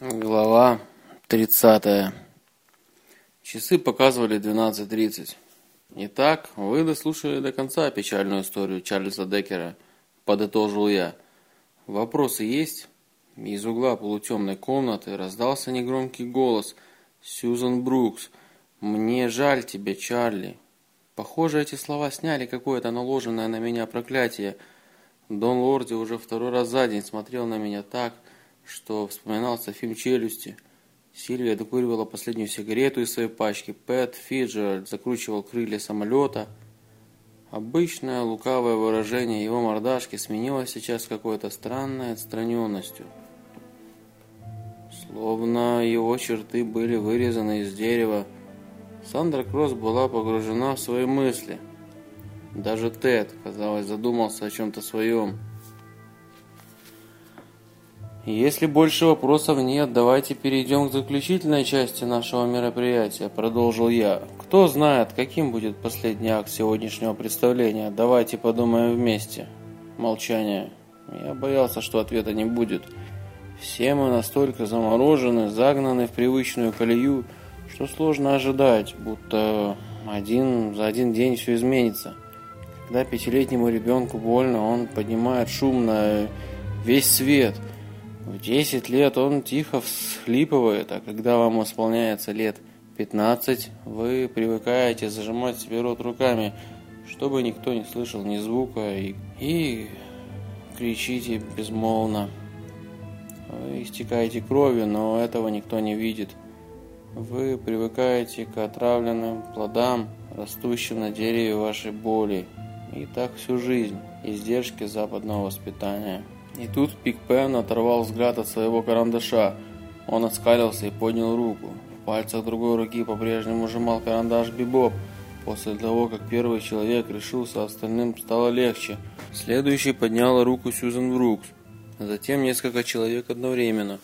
Глава 30. Часы показывали 12.30. Итак, вы дослушали до конца печальную историю Чарльза Деккера, подытожил я. Вопросы есть? Из угла полутемной комнаты раздался негромкий голос Сьюзан Брукс. Мне жаль тебя, Чарли. Похоже, эти слова сняли какое-то наложенное на меня проклятие. Дон Лорди уже второй раз за день смотрел на меня так, что вспоминался фильм «Челюсти». Сильвия докуривала последнюю сигарету из своей пачки. Пэт Фиджеральд закручивал крылья самолета. Обычное лукавое выражение его мордашки сменилось сейчас какой-то странной отстраненностью. Словно его черты были вырезаны из дерева. Сандра Кросс была погружена в свои мысли. Даже Тед, казалось, задумался о чем-то своем. Если больше вопросов нет, давайте перейдем к заключительной части нашего мероприятия, продолжил я. Кто знает, каким будет последний акт сегодняшнего представления? Давайте подумаем вместе. Молчание. Я боялся, что ответа не будет. Все мы настолько заморожены, загнаны в привычную колею, что сложно ожидать, будто один за один день все изменится. Когда пятилетнему ребенку больно, он поднимает шум на весь свет – в 10 лет он тихо всхлипывает, а когда вам исполняется лет 15, вы привыкаете зажимать себе рот руками, чтобы никто не слышал ни звука, и, и кричите безмолвно. Вы истекаете кровью, но этого никто не видит. Вы привыкаете к отравленным плодам, растущим на дереве вашей боли. И так всю жизнь. Издержки западного воспитания. И тут Пик Пен оторвал взгляд от своего карандаша. Он оскалился и поднял руку. В пальцах другой руки по-прежнему сжимал карандаш Бибоп. После того, как первый человек решился, остальным стало легче. Следующий подняла руку Сьюзен Брукс. Затем несколько человек одновременно.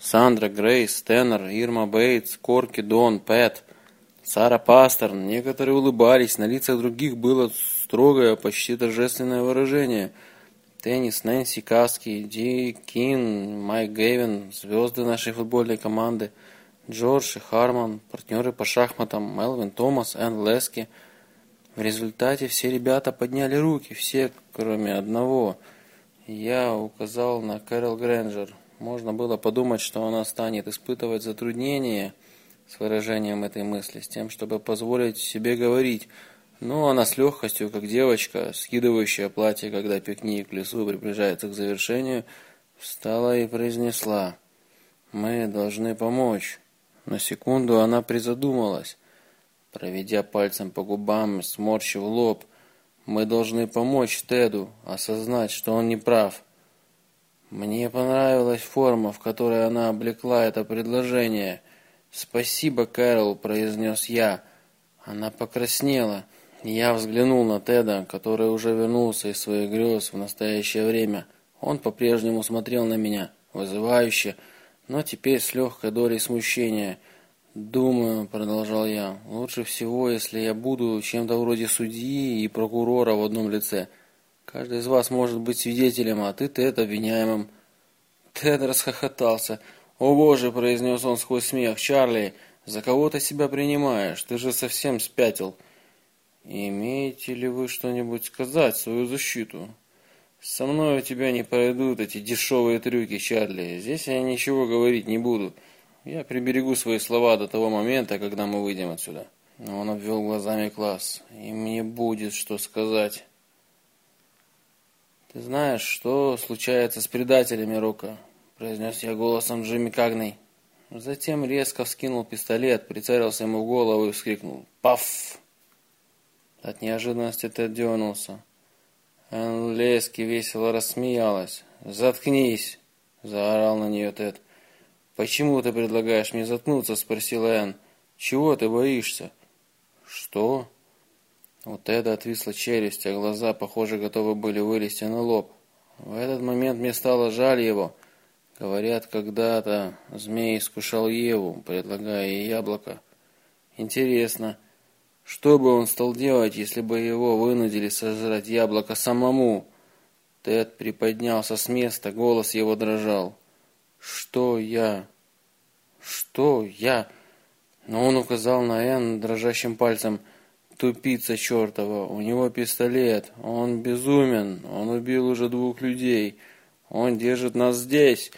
Сандра, Грейс, Теннер, Ирма Бейтс, Корки, Дон, Пэт, Сара Пастер. Некоторые улыбались, на лицах других было строгое, почти торжественное выражение – Теннис, Нэнси Каски, Ди Кин, Майк Гейвин, звезды нашей футбольной команды, Джордж и Харман, партнеры по шахматам, Мелвин Томас, Энн Лески. В результате все ребята подняли руки, все, кроме одного. Я указал на Кэрол Грэнджер. Можно было подумать, что она станет испытывать затруднения с выражением этой мысли, с тем, чтобы позволить себе говорить – но она с легкостью, как девочка, скидывающая платье, когда пикник в лесу приближается к завершению, встала и произнесла «Мы должны помочь». На секунду она призадумалась, проведя пальцем по губам, сморщив лоб. «Мы должны помочь Теду осознать, что он не прав». Мне понравилась форма, в которой она облекла это предложение. «Спасибо, Кэрол», — произнес я. Она покраснела. Я взглянул на Теда, который уже вернулся из своих грез в настоящее время. Он по-прежнему смотрел на меня, вызывающе, но теперь с легкой долей смущения. «Думаю», — продолжал я, — «лучше всего, если я буду чем-то вроде судьи и прокурора в одном лице. Каждый из вас может быть свидетелем, а ты, Тед, обвиняемым». Тед расхохотался. «О боже», — произнес он сквозь смех, — «Чарли, за кого ты себя принимаешь? Ты же совсем спятил». Имеете ли вы что-нибудь сказать в свою защиту? Со мной у тебя не пройдут эти дешевые трюки, Чарли. Здесь я ничего говорить не буду. Я приберегу свои слова до того момента, когда мы выйдем отсюда. Он обвел глазами класс. И мне будет что сказать. Ты знаешь, что случается с предателями Рока? произнес я голосом Джимми Кагней. Затем резко вскинул пистолет, прицелился ему в голову и вскрикнул: "Паф!" От неожиданности Тед дернулся. Энн Лески весело рассмеялась. «Заткнись!» – заорал на нее Тед. «Почему ты предлагаешь мне заткнуться?» – спросила Энн. «Чего ты боишься?» «Что?» У Теда отвисла челюсть, а глаза, похоже, готовы были вылезти на лоб. В этот момент мне стало жаль его. Говорят, когда-то змей искушал Еву, предлагая ей яблоко. Интересно, что бы он стал делать, если бы его вынудили сожрать яблоко самому? Тед приподнялся с места, голос его дрожал. Что я Что? Я? Но он указал на Энн дрожащим пальцем. Тупица чертова, у него пистолет, он безумен, он убил уже двух людей, он держит нас здесь.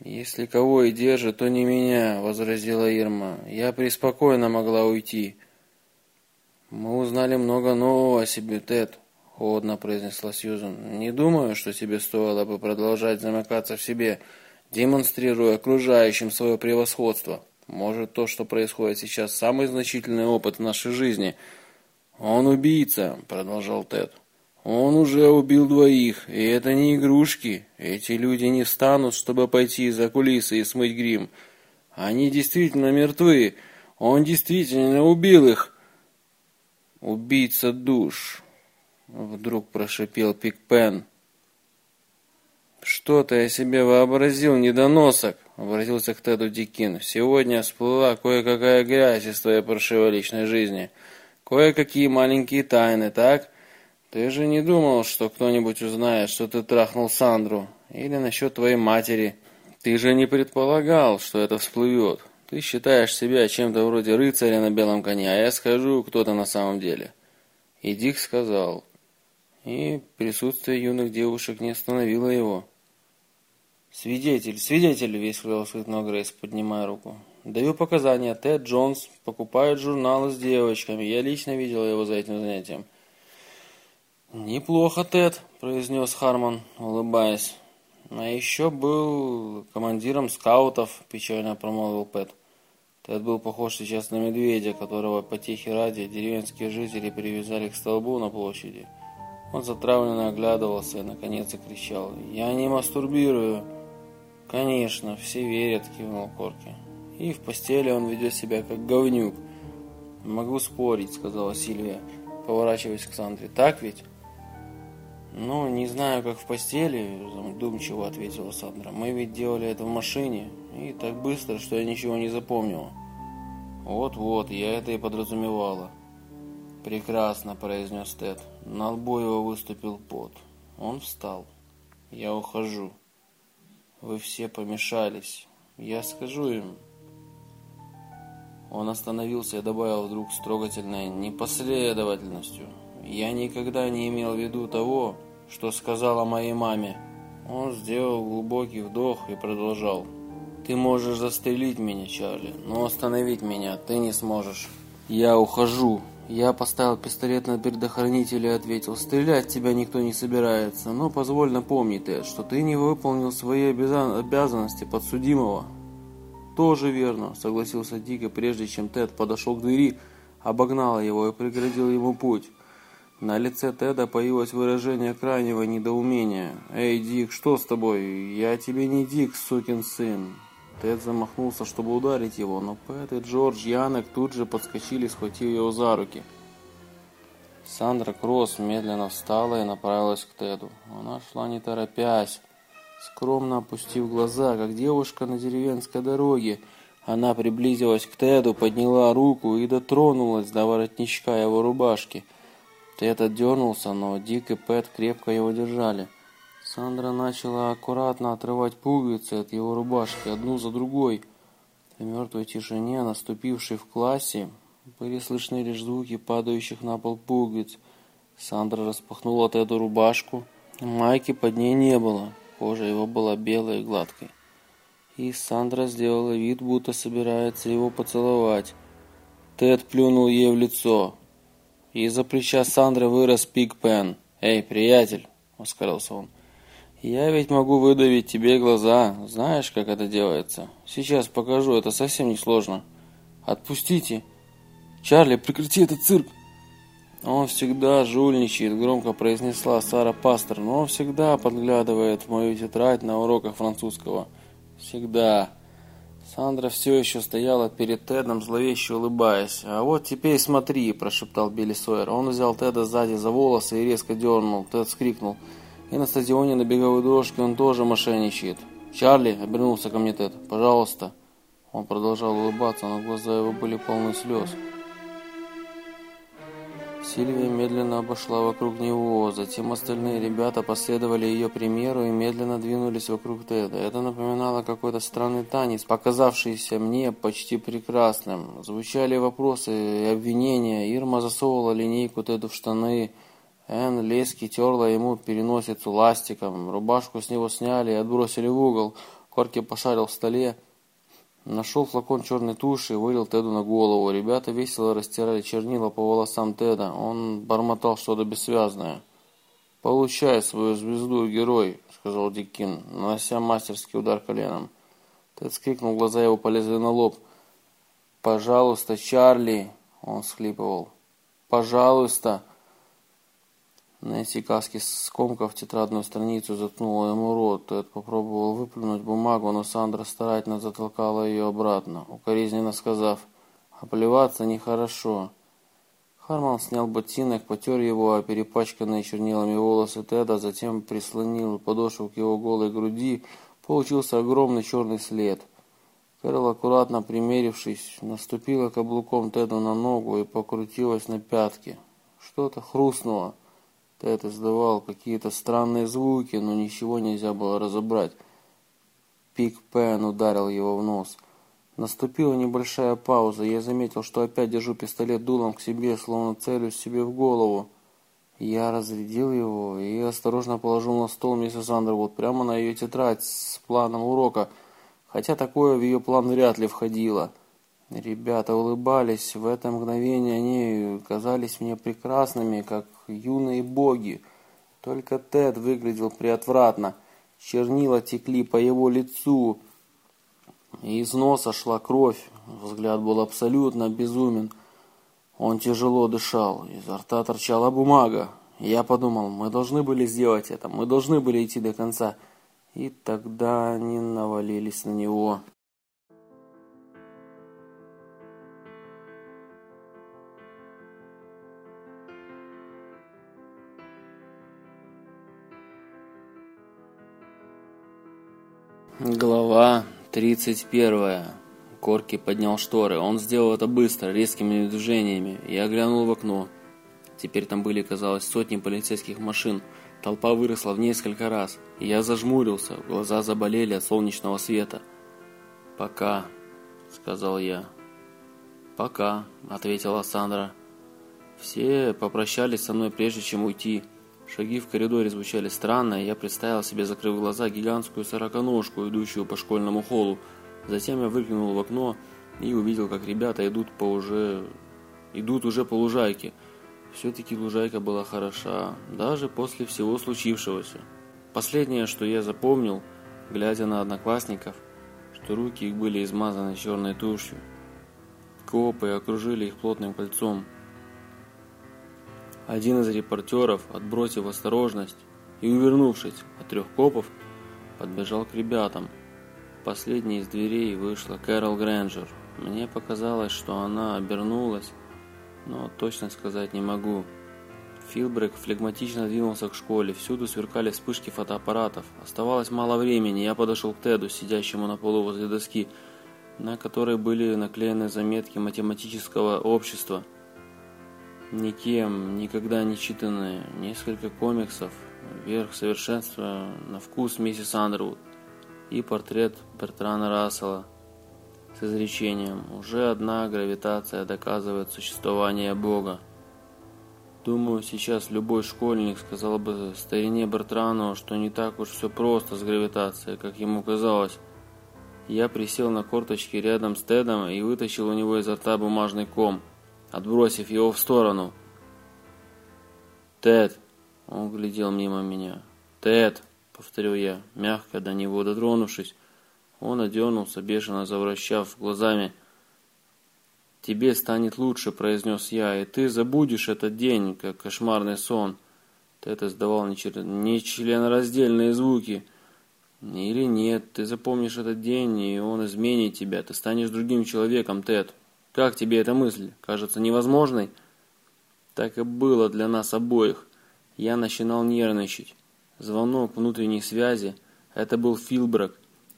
Если кого и держит, то не меня, возразила Ирма. Я преспокойно могла уйти. Мы узнали много нового о себе, Тед, холодно произнесла Сьюзен. Не думаю, что тебе стоило бы продолжать замыкаться в себе, демонстрируя окружающим свое превосходство. Может, то, что происходит сейчас, самый значительный опыт в нашей жизни. Он убийца, продолжал Тед. Он уже убил двоих, и это не игрушки. Эти люди не встанут, чтобы пойти за кулисы и смыть грим. Они действительно мертвы. Он действительно убил их. Убийца душ. Вдруг прошипел Пикпен. Что ты о себе вообразил, недоносок? Обратился к Теду Дикин. Сегодня всплыла кое-какая грязь из твоей паршивой личной жизни. Кое-какие маленькие тайны, так? Ты же не думал, что кто-нибудь узнает, что ты трахнул Сандру? Или насчет твоей матери? Ты же не предполагал, что это всплывет. Ты считаешь себя чем-то вроде рыцаря на белом коне, а я скажу, кто ты на самом деле. И Дик сказал. И присутствие юных девушек не остановило его. «Свидетель, свидетель!» – весело воскликнул Грейс, поднимая руку. «Даю показания. Тед Джонс покупает журналы с девочками. Я лично видел его за этим занятием». «Неплохо, Тед», – произнес Хармон, улыбаясь. «А еще был командиром скаутов», – печально промолвил Пэт. Тед был похож сейчас на медведя, которого по тихе ради деревенские жители привязали к столбу на площади. Он затравленно оглядывался и, наконец, закричал. «Я не мастурбирую!» «Конечно, все верят», – кивнул Корки. «И в постели он ведет себя как говнюк». «Могу спорить», – сказала Сильвия, поворачиваясь к Сандре. «Так ведь?» «Ну, не знаю, как в постели», – задумчиво ответила Сандра. «Мы ведь делали это в машине, и так быстро, что я ничего не запомнила». «Вот-вот, я это и подразумевала». «Прекрасно», – произнес Тед. На лбу его выступил пот. Он встал. «Я ухожу». Вы все помешались. Я скажу им. Он остановился и добавил вдруг с трогательной непоследовательностью. Я никогда не имел в виду того, что сказала моей маме. Он сделал глубокий вдох и продолжал. Ты можешь застрелить меня, Чарли, но остановить меня ты не сможешь. Я ухожу. Я поставил пистолет на предохранитель и ответил, стрелять тебя никто не собирается, но позволь напомнить, Тед, что ты не выполнил свои обязанности подсудимого. Тоже верно, согласился Дик, и прежде чем Тед подошел к двери, обогнал его и преградил ему путь. На лице Теда появилось выражение крайнего недоумения. «Эй, Дик, что с тобой? Я тебе не Дик, сукин сын!» Тед замахнулся, чтобы ударить его, но Пэт и Джордж Янек тут же подскочили, схватив его за руки. Сандра Кросс медленно встала и направилась к Теду. Она шла не торопясь, скромно опустив глаза, как девушка на деревенской дороге. Она приблизилась к Теду, подняла руку и дотронулась до воротничка его рубашки. Тед отдернулся, но Дик и Пэт крепко его держали. Сандра начала аккуратно отрывать пуговицы от его рубашки, одну за другой. В мертвой тишине, наступившей в классе, были слышны лишь звуки падающих на пол пуговиц. Сандра распахнула эту рубашку. Майки под ней не было, кожа его была белой и гладкой. И Сандра сделала вид, будто собирается его поцеловать. Тед плюнул ей в лицо. Из-за плеча Сандры вырос Пик Пен. «Эй, приятель!» — оскалился он. Я ведь могу выдавить тебе глаза. Знаешь, как это делается? Сейчас покажу, это совсем не сложно. Отпустите. Чарли, прекрати этот цирк. Он всегда жульничает, громко произнесла Сара Пастор, но он всегда подглядывает в мою тетрадь на уроках французского. Всегда. Сандра все еще стояла перед Тедом, зловеще улыбаясь. «А вот теперь смотри», – прошептал Билли Сойер. Он взял Теда сзади за волосы и резко дернул. Тед вскрикнул – и на стадионе на беговой дорожке он тоже мошенничает. Чарли обернулся ко мне Тед. Пожалуйста. Он продолжал улыбаться, но глаза его были полны слез. Сильвия медленно обошла вокруг него, затем остальные ребята последовали ее примеру и медленно двинулись вокруг Теда. Это напоминало какой-то странный танец, показавшийся мне почти прекрасным. Звучали вопросы и обвинения. Ирма засовывала линейку Теду в штаны. Энн лески терла ему переносицу ластиком. Рубашку с него сняли и отбросили в угол. Корки пошарил в столе. Нашел флакон черной туши и вылил Теду на голову. Ребята весело растирали чернила по волосам Теда. Он бормотал что-то бессвязное. «Получай свою звезду, герой», — сказал Диккин, нанося мастерский удар коленом. Тед скрикнул, глаза его полезли на лоб. «Пожалуйста, Чарли!» — он схлипывал. «Пожалуйста!» Нэнси Каски, скомкав тетрадную страницу, заткнула ему рот. Тед попробовал выплюнуть бумагу, но Сандра старательно затолкала ее обратно, укоризненно сказав, «Оплеваться нехорошо». Харман снял ботинок, потер его, а перепачканные чернилами волосы Теда, затем прислонил подошву к его голой груди. Получился огромный черный след. Кэрол, аккуратно примерившись, наступила каблуком Теду на ногу и покрутилась на пятки. Что-то хрустнуло. Тед издавал какие-то странные звуки, но ничего нельзя было разобрать. Пик Пен ударил его в нос. Наступила небольшая пауза. Я заметил, что опять держу пистолет дулом к себе, словно целюсь себе в голову. Я разрядил его и осторожно положил на стол миссис Андервуд прямо на ее тетрадь с планом урока, хотя такое в ее план вряд ли входило. Ребята улыбались. В это мгновение они казались мне прекрасными, как юные боги. Только Тед выглядел приотвратно. Чернила текли по его лицу. Из носа шла кровь. Взгляд был абсолютно безумен. Он тяжело дышал. Изо рта торчала бумага. Я подумал, мы должны были сделать это. Мы должны были идти до конца. И тогда они навалились на него. Глава 31. Корки поднял шторы. Он сделал это быстро, резкими движениями. Я глянул в окно. Теперь там были, казалось, сотни полицейских машин. Толпа выросла в несколько раз. Я зажмурился, глаза заболели от солнечного света. «Пока», — сказал я. «Пока», — ответила Сандра. Все попрощались со мной, прежде чем уйти. Шаги в коридоре звучали странно, и я представил себе, закрыв глаза, гигантскую сороконожку, идущую по школьному холлу. Затем я выглянул в окно и увидел, как ребята идут по уже... идут уже по лужайке. Все-таки лужайка была хороша, даже после всего случившегося. Последнее, что я запомнил, глядя на одноклассников, что руки их были измазаны черной тушью. Копы окружили их плотным кольцом. Один из репортеров, отбросив осторожность и увернувшись от трех копов, подбежал к ребятам. Последней из дверей вышла Кэрол Грэнджер. Мне показалось, что она обернулась, но точно сказать не могу. Филбрек флегматично двинулся к школе, всюду сверкали вспышки фотоаппаратов. Оставалось мало времени, я подошел к Теду, сидящему на полу возле доски, на которой были наклеены заметки математического общества – никем никогда не читанные, несколько комиксов, верх совершенства на вкус миссис Андервуд и портрет Бертрана Рассела с изречением «Уже одна гравитация доказывает существование Бога». Думаю, сейчас любой школьник сказал бы старине Бертрану, что не так уж все просто с гравитацией, как ему казалось. Я присел на корточки рядом с Тедом и вытащил у него изо рта бумажный ком – отбросив его в сторону. «Тед!» – он глядел мимо меня. «Тед!» – повторил я, мягко до него дотронувшись. Он одернулся, бешено завращав глазами. «Тебе станет лучше», – произнес я, – «и ты забудешь этот день, как кошмарный сон». Тед издавал нечленораздельные звуки. «Или нет, ты запомнишь этот день, и он изменит тебя. Ты станешь другим человеком, Тед. Как тебе эта мысль? Кажется невозможной? Так и было для нас обоих. Я начинал нервничать. Звонок внутренней связи. Это был Филбрак.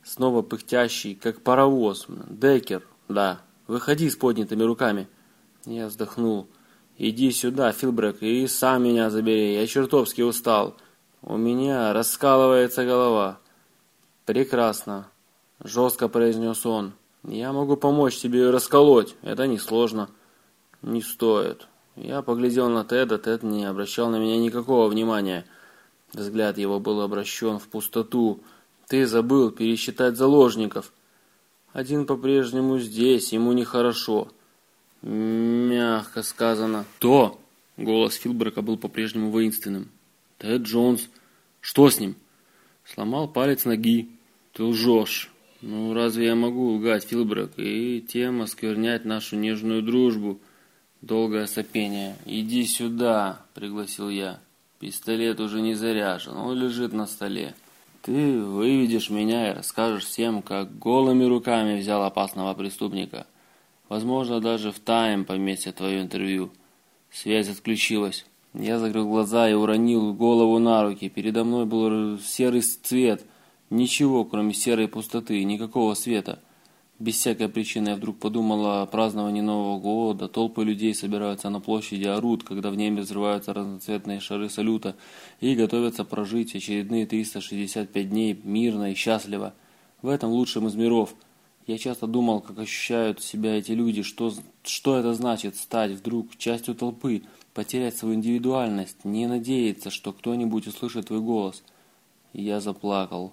Снова пыхтящий, как паровоз. Декер, да. Выходи с поднятыми руками. Я вздохнул. Иди сюда, Филбрек, и сам меня забери. Я чертовски устал. У меня раскалывается голова. Прекрасно. Жестко произнес он. Я могу помочь тебе ее расколоть. Это несложно. Не стоит. Я поглядел на Теда, Тед не обращал на меня никакого внимания. Взгляд его был обращен в пустоту. Ты забыл пересчитать заложников. Один по-прежнему здесь, ему нехорошо. Мягко сказано. То! Голос Филбрека был по-прежнему воинственным. Тед Джонс. Что с ним? Сломал палец ноги. Ты лжешь. Ну, разве я могу лгать, Филбрек, и тем осквернять нашу нежную дружбу? Долгое сопение. «Иди сюда», — пригласил я. Пистолет уже не заряжен, он лежит на столе. Ты выведешь меня и расскажешь всем, как голыми руками взял опасного преступника. Возможно, даже в тайм поместят твое интервью. Связь отключилась. Я закрыл глаза и уронил голову на руки. Передо мной был серый цвет. Ничего, кроме серой пустоты, никакого света. Без всякой причины я вдруг подумала о праздновании Нового года. Толпы людей собираются на площади, орут, когда в небе взрываются разноцветные шары салюта и готовятся прожить очередные 365 дней мирно и счастливо. В этом лучшем из миров. Я часто думал, как ощущают себя эти люди, что, что это значит стать вдруг частью толпы, потерять свою индивидуальность, не надеяться, что кто-нибудь услышит твой голос. И я заплакал.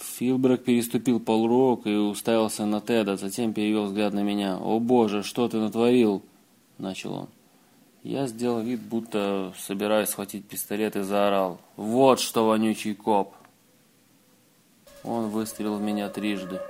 Филбрек переступил полурок и уставился на Теда, затем перевел взгляд на меня. «О боже, что ты натворил?» – начал он. Я сделал вид, будто собираюсь схватить пистолет и заорал. «Вот что вонючий коп!» Он выстрелил в меня трижды.